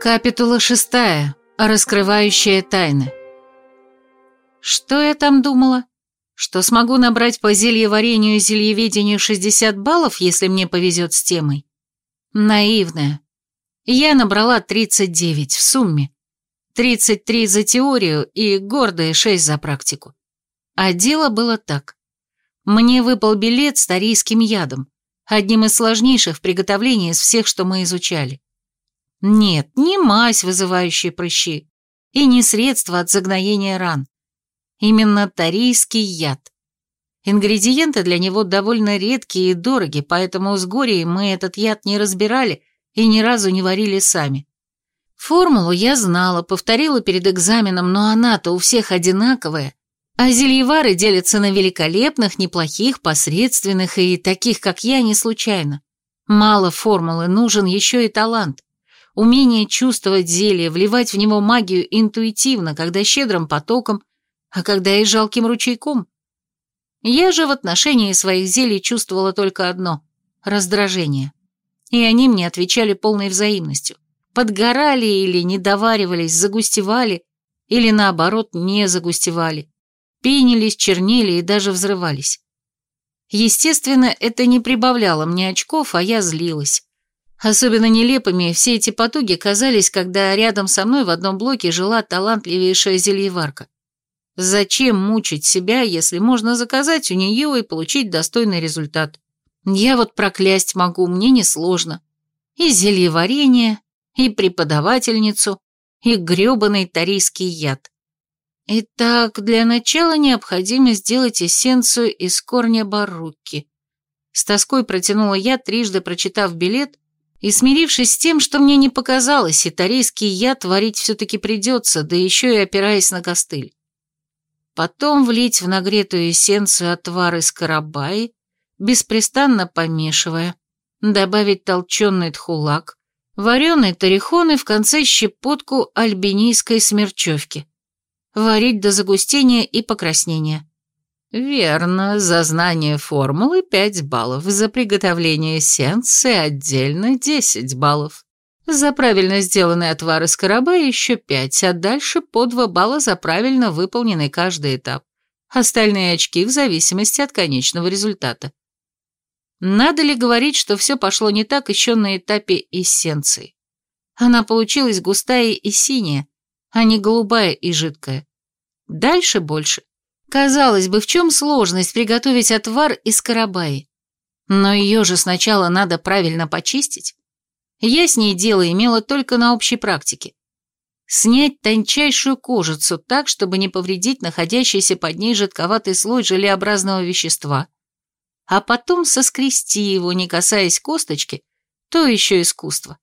Капитула шестая. Раскрывающая тайны. Что я там думала? Что смогу набрать по зельеварению и зельеведению 60 баллов, если мне повезет с темой? Наивная. Я набрала 39 в сумме. 33 за теорию и гордые 6 за практику. А дело было так. Мне выпал билет с тарийским ядом, одним из сложнейших в приготовлении из всех, что мы изучали. Нет, не мазь, вызывающая прыщи, и не средство от загноения ран. Именно тарийский яд. Ингредиенты для него довольно редкие и дороги, поэтому с Горей мы этот яд не разбирали и ни разу не варили сами. Формулу я знала, повторила перед экзаменом, но она-то у всех одинаковая, а зельевары делятся на великолепных, неплохих, посредственных и таких, как я, не случайно. Мало формулы, нужен еще и талант. Умение чувствовать зелье, вливать в него магию интуитивно, когда щедрым потоком, а когда и жалким ручейком. Я же в отношении своих зелий чувствовала только одно – раздражение. И они мне отвечали полной взаимностью. Подгорали или не доваривались, загустевали, или наоборот не загустевали. Пенились, чернели и даже взрывались. Естественно, это не прибавляло мне очков, а я злилась. Особенно нелепыми все эти потуги казались, когда рядом со мной в одном блоке жила талантливейшая зельеварка. Зачем мучить себя, если можно заказать у нее и получить достойный результат? Я вот проклясть могу, мне несложно. И зельеварение, и преподавательницу, и грёбаный тарийский яд. Итак, для начала необходимо сделать эссенцию из корня баруки. С тоской протянула я, трижды прочитав билет, и смирившись с тем, что мне не показалось, и тарийский яд варить все-таки придется, да еще и опираясь на костыль. Потом влить в нагретую эссенцию отвар из карабаи, беспрестанно помешивая, добавить толченый тхулак, вареный тарихон и в конце щепотку альбинийской смерчевки. Варить до загустения и покраснения. Верно, за знание формулы 5 баллов, за приготовление эссенции отдельно 10 баллов. За правильно сделанный отвар из короба еще 5, а дальше по 2 балла за правильно выполненный каждый этап. Остальные очки в зависимости от конечного результата. Надо ли говорить, что все пошло не так еще на этапе эссенции? Она получилась густая и синяя, а не голубая и жидкая. Дальше больше. Казалось бы, в чем сложность приготовить отвар из карабаи? Но ее же сначала надо правильно почистить. Я с ней дело имела только на общей практике. Снять тончайшую кожицу так, чтобы не повредить находящийся под ней жидковатый слой желеобразного вещества, а потом соскрести его, не касаясь косточки, то еще искусство.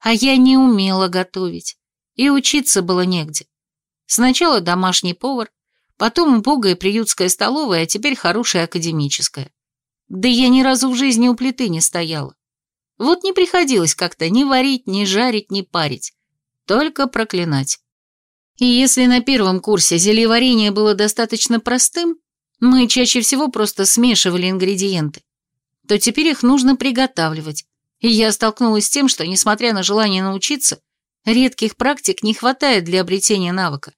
А я не умела готовить, и учиться было негде. Сначала домашний повар, Потом убогая приютская столовая, а теперь хорошая академическая. Да я ни разу в жизни у плиты не стояла. Вот не приходилось как-то ни варить, ни жарить, ни парить. Только проклинать. И если на первом курсе зельеварение было достаточно простым, мы чаще всего просто смешивали ингредиенты, то теперь их нужно приготавливать. И я столкнулась с тем, что, несмотря на желание научиться, редких практик не хватает для обретения навыка.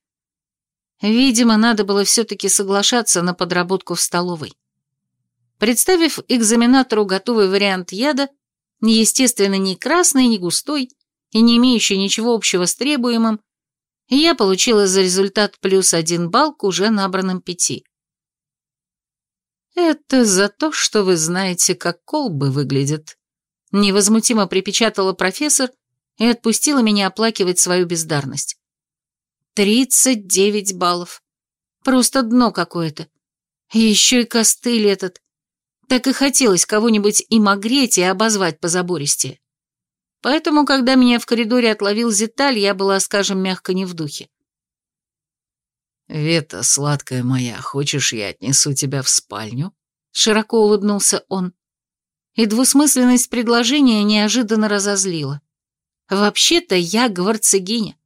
Видимо, надо было все-таки соглашаться на подработку в столовой. Представив экзаменатору готовый вариант яда, естественно, не красный, не густой и не имеющий ничего общего с требуемым, я получила за результат плюс один балл к уже набранным пяти. «Это за то, что вы знаете, как колбы выглядят», — невозмутимо припечатала профессор и отпустила меня оплакивать свою бездарность. Тридцать девять баллов. Просто дно какое-то. еще и костыль этот. Так и хотелось кого-нибудь им огреть и обозвать по забористе. Поэтому, когда меня в коридоре отловил Зиталь, я была, скажем, мягко не в духе. «Вета, сладкая моя, хочешь, я отнесу тебя в спальню?» Широко улыбнулся он. И двусмысленность предложения неожиданно разозлила. «Вообще-то я гварцегиня.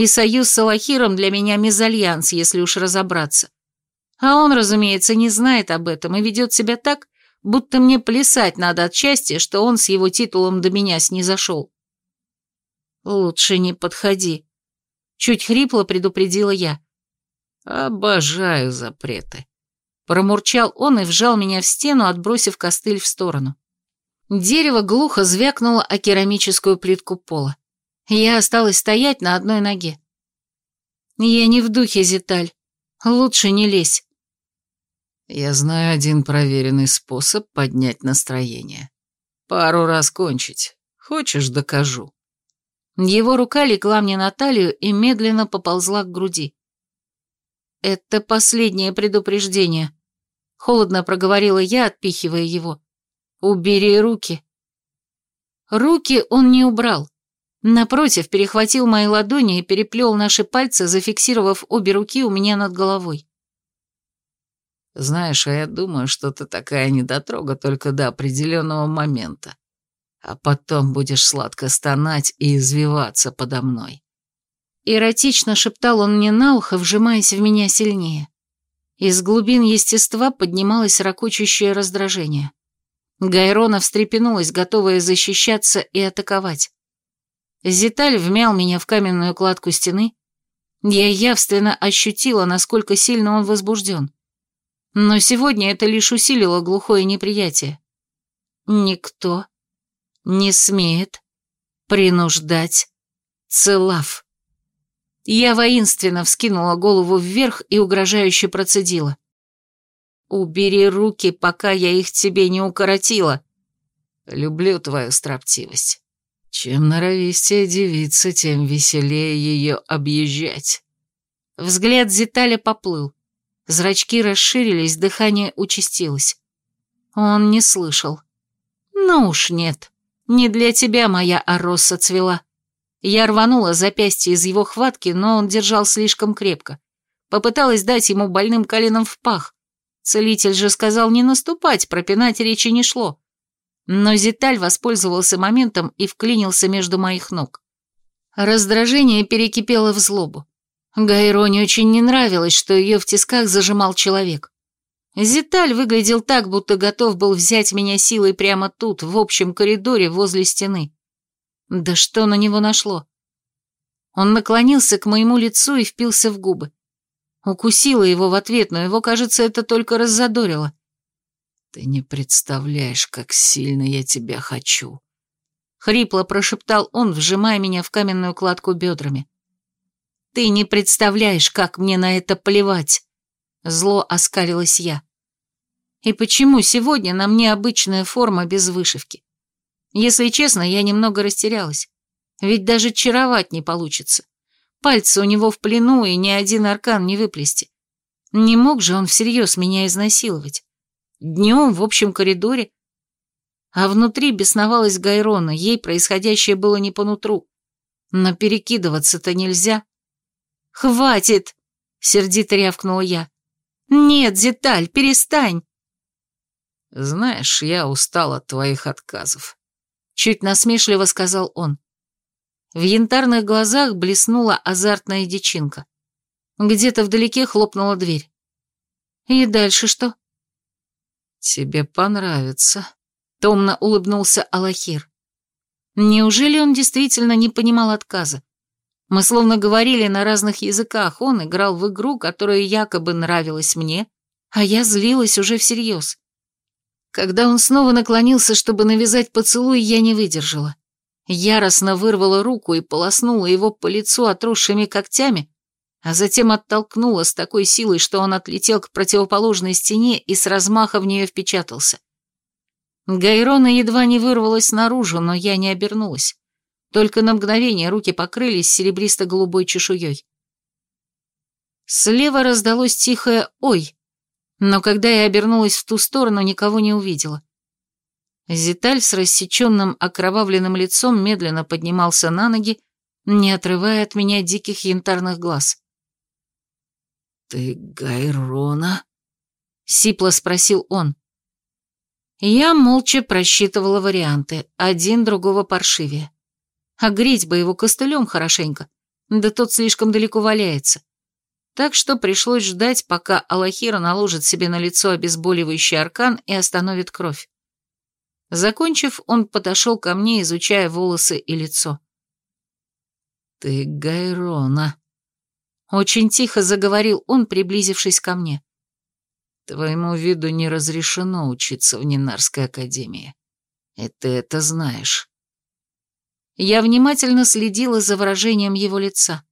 И союз с Алахиром для меня мезальянс, если уж разобраться. А он, разумеется, не знает об этом и ведет себя так, будто мне плясать надо от счастья, что он с его титулом до меня снизошел. Лучше не подходи. Чуть хрипло предупредила я. Обожаю запреты. Промурчал он и вжал меня в стену, отбросив костыль в сторону. Дерево глухо звякнуло о керамическую плитку пола. Я осталась стоять на одной ноге. Я не в духе, Зиталь. Лучше не лезь. Я знаю один проверенный способ поднять настроение. Пару раз кончить. Хочешь, докажу. Его рука легла мне на талию и медленно поползла к груди. «Это последнее предупреждение», — холодно проговорила я, отпихивая его. «Убери руки». Руки он не убрал. Напротив, перехватил мои ладони и переплел наши пальцы, зафиксировав обе руки у меня над головой. «Знаешь, а я думаю, что ты такая недотрога только до определенного момента, а потом будешь сладко стонать и извиваться подо мной». Эротично шептал он мне на ухо, вжимаясь в меня сильнее. Из глубин естества поднималось ракочущее раздражение. Гайрона встрепенулась, готовая защищаться и атаковать. Зиталь вмял меня в каменную кладку стены. Я явственно ощутила, насколько сильно он возбужден. Но сегодня это лишь усилило глухое неприятие. Никто не смеет принуждать Целав. Я воинственно вскинула голову вверх и угрожающе процедила. «Убери руки, пока я их тебе не укоротила». «Люблю твою строптивость. Чем норовистее девица, тем веселее ее объезжать». Взгляд Зиталя поплыл. Зрачки расширились, дыхание участилось. Он не слышал. «Ну уж нет, не для тебя моя ороса цвела». Я рванула запястье из его хватки, но он держал слишком крепко. Попыталась дать ему больным коленом в пах. Целитель же сказал не наступать, пропинать речи не шло. Но Зиталь воспользовался моментом и вклинился между моих ног. Раздражение перекипело в злобу. Гайроне очень не нравилось, что ее в тисках зажимал человек. Зиталь выглядел так, будто готов был взять меня силой прямо тут, в общем коридоре возле стены. Да что на него нашло? Он наклонился к моему лицу и впился в губы. Укусила его в ответ, но его, кажется, это только раззадорило. «Ты не представляешь, как сильно я тебя хочу», — хрипло прошептал он, вжимая меня в каменную кладку бедрами. «Ты не представляешь, как мне на это плевать», — зло оскалилась я. «И почему сегодня на мне обычная форма без вышивки? Если честно, я немного растерялась. Ведь даже чаровать не получится. Пальцы у него в плену, и ни один аркан не выплести. Не мог же он всерьез меня изнасиловать. Днем в общем коридоре. А внутри бесновалась Гайрона, ей происходящее было не по нутру. Но перекидываться-то нельзя. «Хватит!» — сердито рявкнула я. «Нет, Зиталь, перестань!» «Знаешь, я устал от твоих отказов», чуть насмешливо сказал он. В янтарных глазах блеснула азартная дичинка. Где-то вдалеке хлопнула дверь. И дальше что? Тебе понравится, томно улыбнулся Алахир. Неужели он действительно не понимал отказа? Мы словно говорили на разных языках, он играл в игру, которая якобы нравилась мне, а я злилась уже всерьез. Когда он снова наклонился, чтобы навязать поцелуй, я не выдержала. Яростно вырвала руку и полоснула его по лицу отросшими когтями, а затем оттолкнула с такой силой, что он отлетел к противоположной стене и с размаха в нее впечатался. Гайрона едва не вырвалась наружу, но я не обернулась. Только на мгновение руки покрылись серебристо-голубой чешуей. Слева раздалось тихое «Ой!», но когда я обернулась в ту сторону, никого не увидела. Зиталь с рассеченным окровавленным лицом медленно поднимался на ноги, не отрывая от меня диких янтарных глаз. «Ты Гайрона?» — сипло спросил он. Я молча просчитывала варианты, один другого паршивее. Огреть бы его костылем хорошенько, да тот слишком далеко валяется так что пришлось ждать, пока Алахира наложит себе на лицо обезболивающий аркан и остановит кровь. Закончив, он подошел ко мне, изучая волосы и лицо. Ты Гайрона. Очень тихо заговорил он, приблизившись ко мне. Твоему виду не разрешено учиться в Нинарской академии. И ты это знаешь. Я внимательно следила за выражением его лица.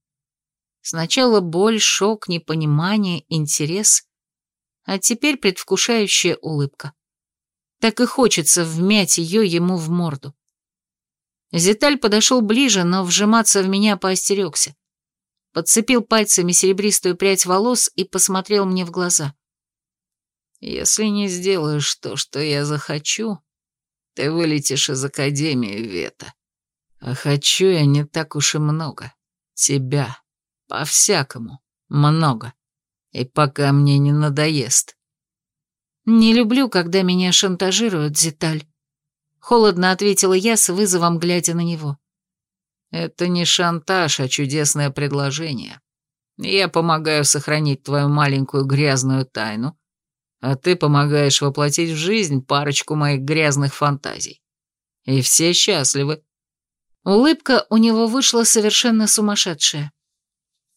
Сначала боль, шок, непонимание, интерес, а теперь предвкушающая улыбка. Так и хочется вмять ее ему в морду. Зиталь подошел ближе, но вжиматься в меня поостерегся. Подцепил пальцами серебристую прядь волос и посмотрел мне в глаза. «Если не сделаешь то, что я захочу, ты вылетишь из Академии, Вета. А хочу я не так уж и много. Тебя. По-всякому. Много. И пока мне не надоест». «Не люблю, когда меня шантажируют, Зиталь», — холодно ответила я с вызовом, глядя на него. «Это не шантаж, а чудесное предложение. Я помогаю сохранить твою маленькую грязную тайну, а ты помогаешь воплотить в жизнь парочку моих грязных фантазий. И все счастливы». Улыбка у него вышла совершенно сумасшедшая.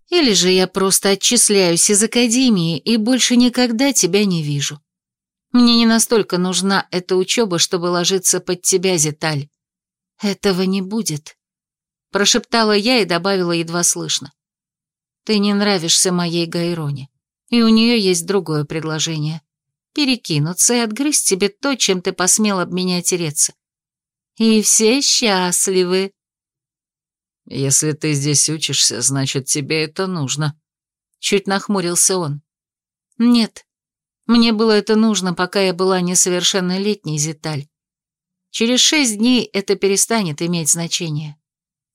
«Или же я просто отчисляюсь из академии и больше никогда тебя не вижу. Мне не настолько нужна эта учеба, чтобы ложиться под тебя, Зиталь. Этого не будет», — прошептала я и добавила едва слышно. «Ты не нравишься моей Гайроне, и у нее есть другое предложение перекинуться и отгрызть тебе то, чем ты посмел об меня тереться. И все счастливы. Если ты здесь учишься, значит, тебе это нужно. Чуть нахмурился он. Нет, мне было это нужно, пока я была несовершеннолетней, Зиталь. Через шесть дней это перестанет иметь значение.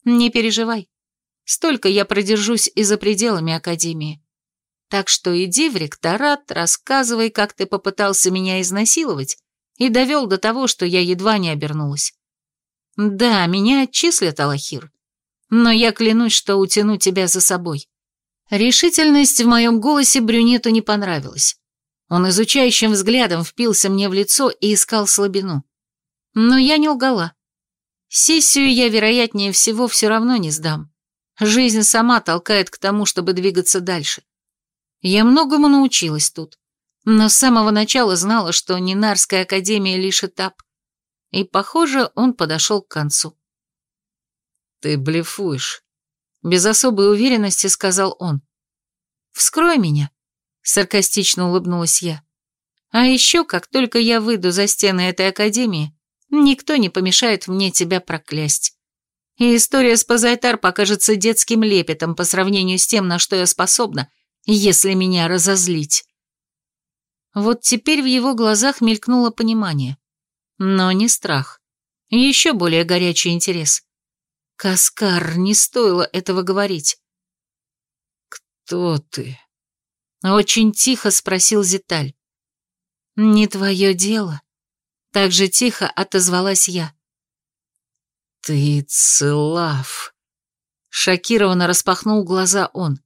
Не переживай. Столько я продержусь и за пределами Академии. Так что иди в ректорат, рассказывай, как ты попытался меня изнасиловать и довел до того, что я едва не обернулась. Да, меня отчислят, Алахир, но я клянусь, что утяну тебя за собой. Решительность в моем голосе брюнету не понравилась. Он изучающим взглядом впился мне в лицо и искал слабину. Но я не лгала. Сессию я, вероятнее всего, все равно не сдам. Жизнь сама толкает к тому, чтобы двигаться дальше. Я многому научилась тут, но с самого начала знала, что Нинарская академия лишь этап. И, похоже, он подошел к концу. «Ты блефуешь», — без особой уверенности сказал он. «Вскрой меня», — саркастично улыбнулась я. «А еще, как только я выйду за стены этой академии, никто не помешает мне тебя проклясть. И история с Пазайтар покажется детским лепетом по сравнению с тем, на что я способна, если меня разозлить. Вот теперь в его глазах мелькнуло понимание. Но не страх. Еще более горячий интерес. Каскар, не стоило этого говорить. «Кто ты?» Очень тихо спросил Зиталь. «Не твое дело», — так же тихо отозвалась я. «Ты Целав», — шокированно распахнул глаза он.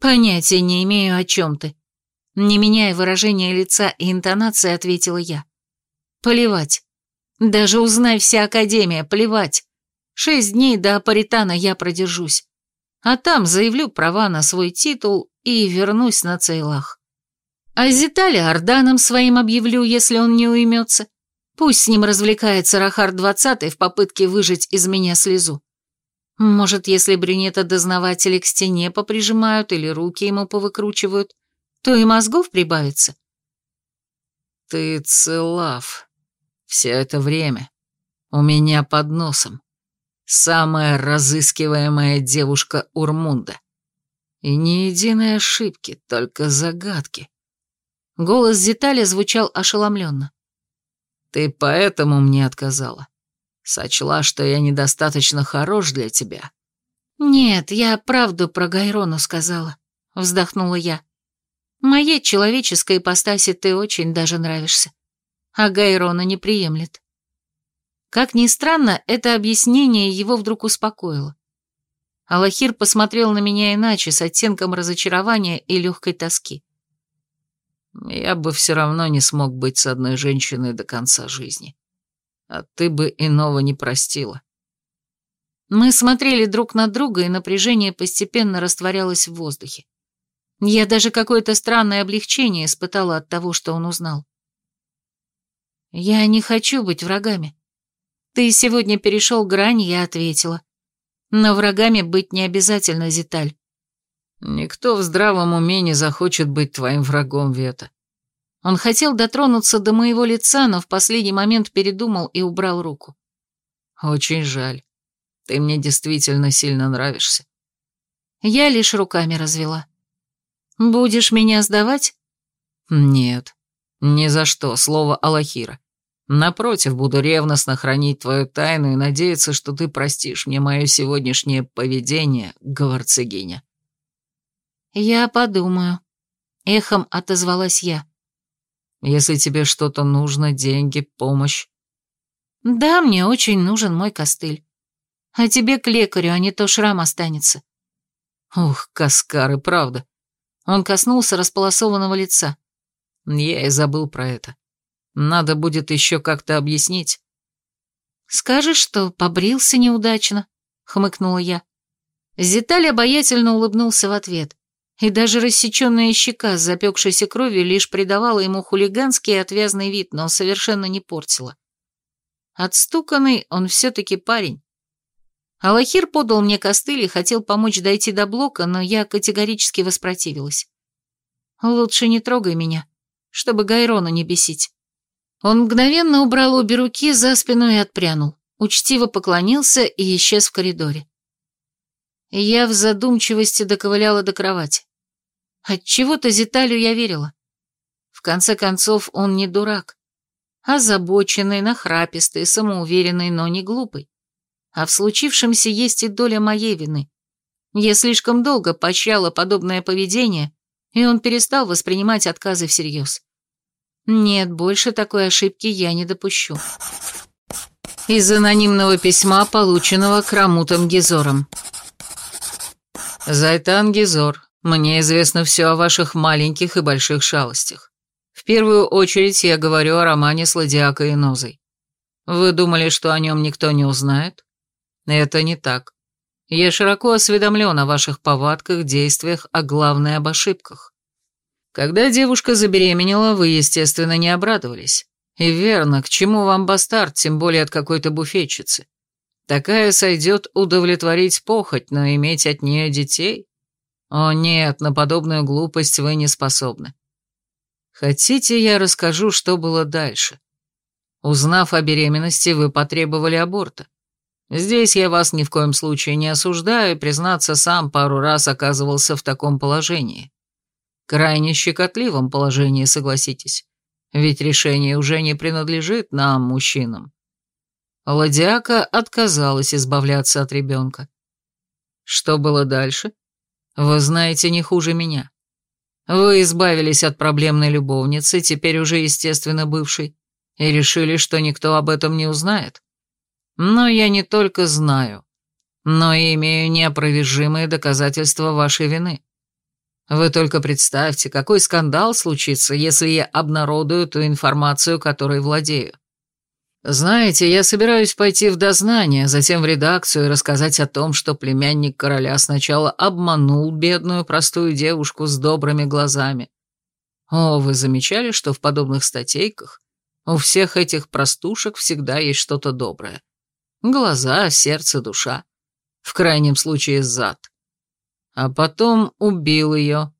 «Понятия не имею, о чем ты». Не меняя выражения лица и интонации, ответила я. «Плевать. Даже узнай вся Академия, плевать. Шесть дней до Апаритана я продержусь. А там заявлю права на свой титул и вернусь на Цейлах. А Зиталя Орданом своим объявлю, если он не уймется. Пусть с ним развлекается Рахар двадцатый в попытке выжать из меня слезу. Может, если брюнета-дознаватели к стене поприжимают или руки ему повыкручивают, то и мозгов прибавится. Ты целав. Все это время. У меня под носом. Самая разыскиваемая девушка Урмунда. И ни единой ошибки, только загадки. Голос Зиталя звучал ошеломленно. Ты поэтому мне отказала. Сочла, что я недостаточно хорош для тебя?» «Нет, я правду про Гайрону сказала», — вздохнула я. «Моей человеческой ипостаси ты очень даже нравишься, а Гайрона не приемлет». Как ни странно, это объяснение его вдруг успокоило. Аллахир посмотрел на меня иначе, с оттенком разочарования и легкой тоски. «Я бы все равно не смог быть с одной женщиной до конца жизни а ты бы иного не простила». Мы смотрели друг на друга, и напряжение постепенно растворялось в воздухе. Я даже какое-то странное облегчение испытала от того, что он узнал. «Я не хочу быть врагами. Ты сегодня перешел грань, я ответила. Но врагами быть не обязательно, Зиталь». «Никто в здравом уме не захочет быть твоим врагом, Вета». Он хотел дотронуться до моего лица, но в последний момент передумал и убрал руку. «Очень жаль. Ты мне действительно сильно нравишься. Я лишь руками развела. Будешь меня сдавать? Нет, ни за что, слово Аллахира. Напротив, буду ревностно хранить твою тайну и надеяться, что ты простишь мне мое сегодняшнее поведение, говорцегиня. Я подумаю. Эхом отозвалась я. Если тебе что-то нужно, деньги, помощь. Да, мне очень нужен мой костыль. А тебе к лекарю, а не то шрам останется. Ух, Каскар, и правда. Он коснулся располосованного лица. Я и забыл про это. Надо будет еще как-то объяснить. Скажешь, что побрился неудачно, хмыкнула я. Зиталь обаятельно улыбнулся в ответ, и даже рассеченная щека с запекшейся кровью лишь придавала ему хулиганский и отвязный вид, но совершенно не портила. Отстуканный он все-таки парень, Алахир подал мне костыль и хотел помочь дойти до блока, но я категорически воспротивилась. «Лучше не трогай меня, чтобы Гайрона не бесить». Он мгновенно убрал обе руки за спину и отпрянул, учтиво поклонился и исчез в коридоре. Я в задумчивости доковыляла до кровати. Отчего-то Зиталю я верила. В конце концов, он не дурак. Озабоченный, нахрапистый, самоуверенный, но не глупый. А в случившемся есть и доля моей вины. Я слишком долго поощряла подобное поведение, и он перестал воспринимать отказы всерьез. Нет, больше такой ошибки я не допущу. Из анонимного письма, полученного Крамутом Гизором. «Зайтан Гизор, мне известно все о ваших маленьких и больших шалостях. В первую очередь я говорю о романе с Ладиакой и Нозой. Вы думали, что о нем никто не узнает? Это не так. Я широко осведомлен о ваших повадках, действиях, а главное об ошибках. Когда девушка забеременела, вы, естественно, не обрадовались. И верно, к чему вам бастард, тем более от какой-то буфетчицы? Такая сойдет удовлетворить похоть, но иметь от нее детей? О нет, на подобную глупость вы не способны. Хотите, я расскажу, что было дальше? Узнав о беременности, вы потребовали аборта. Здесь я вас ни в коем случае не осуждаю, признаться, сам пару раз оказывался в таком положении. Крайне щекотливом положении, согласитесь. Ведь решение уже не принадлежит нам, мужчинам. Ладиака отказалась избавляться от ребенка. Что было дальше? Вы знаете не хуже меня. Вы избавились от проблемной любовницы, теперь уже, естественно, бывшей, и решили, что никто об этом не узнает. Но я не только знаю, но и имею неопровержимые доказательства вашей вины. Вы только представьте, какой скандал случится, если я обнародую ту информацию, которой владею. Знаете, я собираюсь пойти в дознание, затем в редакцию и рассказать о том, что племянник короля сначала обманул бедную простую девушку с добрыми глазами. О, вы замечали, что в подобных статейках у всех этих простушек всегда есть что-то доброе? Глаза, сердце, душа. В крайнем случае, зад. А потом убил ее.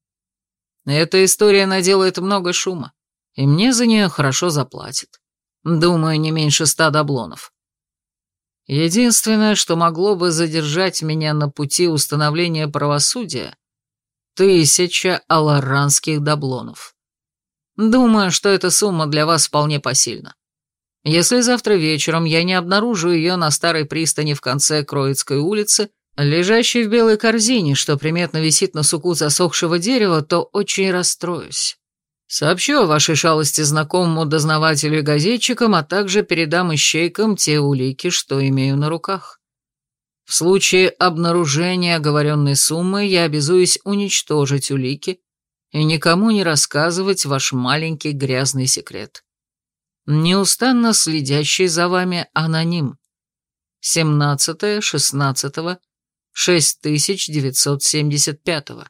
Эта история наделает много шума, и мне за нее хорошо заплатят. Думаю, не меньше ста даблонов. Единственное, что могло бы задержать меня на пути установления правосудия — тысяча аларанских даблонов. Думаю, что эта сумма для вас вполне посильна. Если завтра вечером я не обнаружу ее на старой пристани в конце Кроицкой улицы, лежащей в белой корзине, что приметно висит на суку засохшего дерева, то очень расстроюсь. Сообщу о вашей шалости знакомому дознавателю и газетчикам, а также передам ищейкам те улики, что имею на руках. В случае обнаружения оговоренной суммы я обязуюсь уничтожить улики и никому не рассказывать ваш маленький грязный секрет неустанно следящий за вами аноним. 17-16 6975